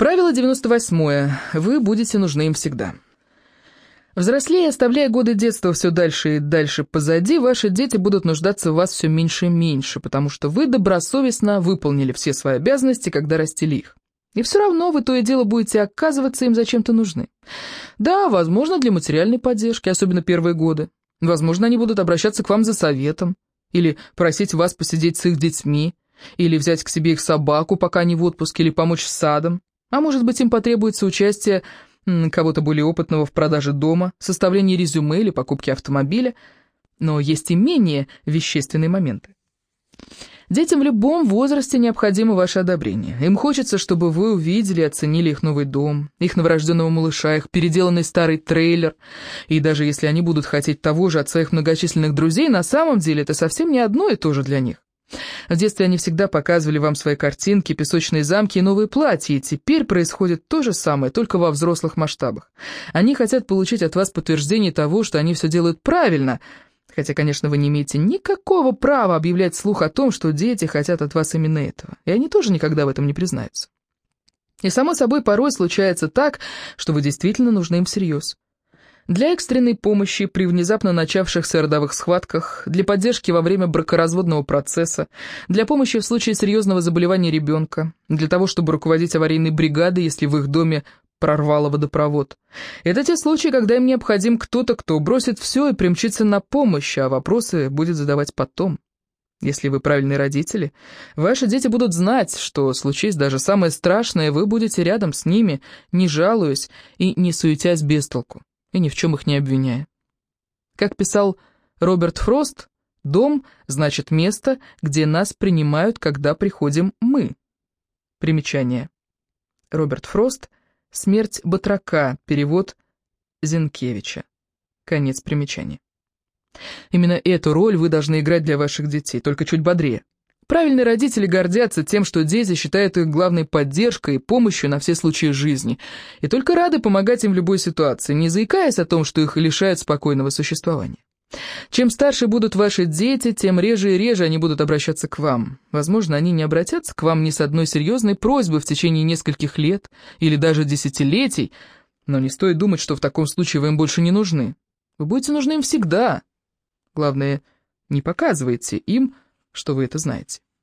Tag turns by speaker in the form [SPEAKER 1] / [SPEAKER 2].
[SPEAKER 1] Правило 98. Вы будете нужны им всегда. Взрослея, оставляя годы детства все дальше и дальше позади, ваши дети будут нуждаться в вас все меньше и меньше, потому что вы добросовестно выполнили все свои обязанности, когда растили их. И все равно вы то и дело будете оказываться им зачем-то нужны. Да, возможно, для материальной поддержки, особенно первые годы. Возможно, они будут обращаться к вам за советом, или просить вас посидеть с их детьми, или взять к себе их собаку, пока они в отпуске, или помочь с садом. А может быть, им потребуется участие кого-то более опытного в продаже дома, составлении резюме или покупке автомобиля, но есть и менее вещественные моменты. Детям в любом возрасте необходимо ваше одобрение. Им хочется, чтобы вы увидели и оценили их новый дом, их новорожденного малыша, их переделанный старый трейлер. И даже если они будут хотеть того же от своих многочисленных друзей, на самом деле это совсем не одно и то же для них. В детстве они всегда показывали вам свои картинки, песочные замки и новые платья, и теперь происходит то же самое, только во взрослых масштабах. Они хотят получить от вас подтверждение того, что они все делают правильно, хотя, конечно, вы не имеете никакого права объявлять слух о том, что дети хотят от вас именно этого, и они тоже никогда в этом не признаются. И, само собой, порой случается так, что вы действительно нужны им всерьез. Для экстренной помощи при внезапно начавшихся родовых схватках, для поддержки во время бракоразводного процесса, для помощи в случае серьезного заболевания ребенка, для того, чтобы руководить аварийной бригадой, если в их доме прорвало водопровод. Это те случаи, когда им необходим кто-то, кто бросит все и примчится на помощь, а вопросы будет задавать потом. Если вы правильные родители, ваши дети будут знать, что, случись даже самое страшное, вы будете рядом с ними, не жалуясь и не суетясь без толку и ни в чем их не обвиняя. Как писал Роберт Фрост, дом значит место, где нас принимают, когда приходим мы. Примечание. Роберт Фрост «Смерть батрака», перевод Зинкевича. Конец примечания. Именно эту роль вы должны играть для ваших детей, только чуть бодрее. Правильные родители гордятся тем, что дети считают их главной поддержкой и помощью на все случаи жизни, и только рады помогать им в любой ситуации, не заикаясь о том, что их лишают спокойного существования. Чем старше будут ваши дети, тем реже и реже они будут обращаться к вам. Возможно, они не обратятся к вам ни с одной серьезной просьбой в течение нескольких лет или даже десятилетий, но не стоит думать, что в таком случае вы им больше не нужны. Вы будете нужны им всегда. Главное, не показывайте им, что вы это знаете.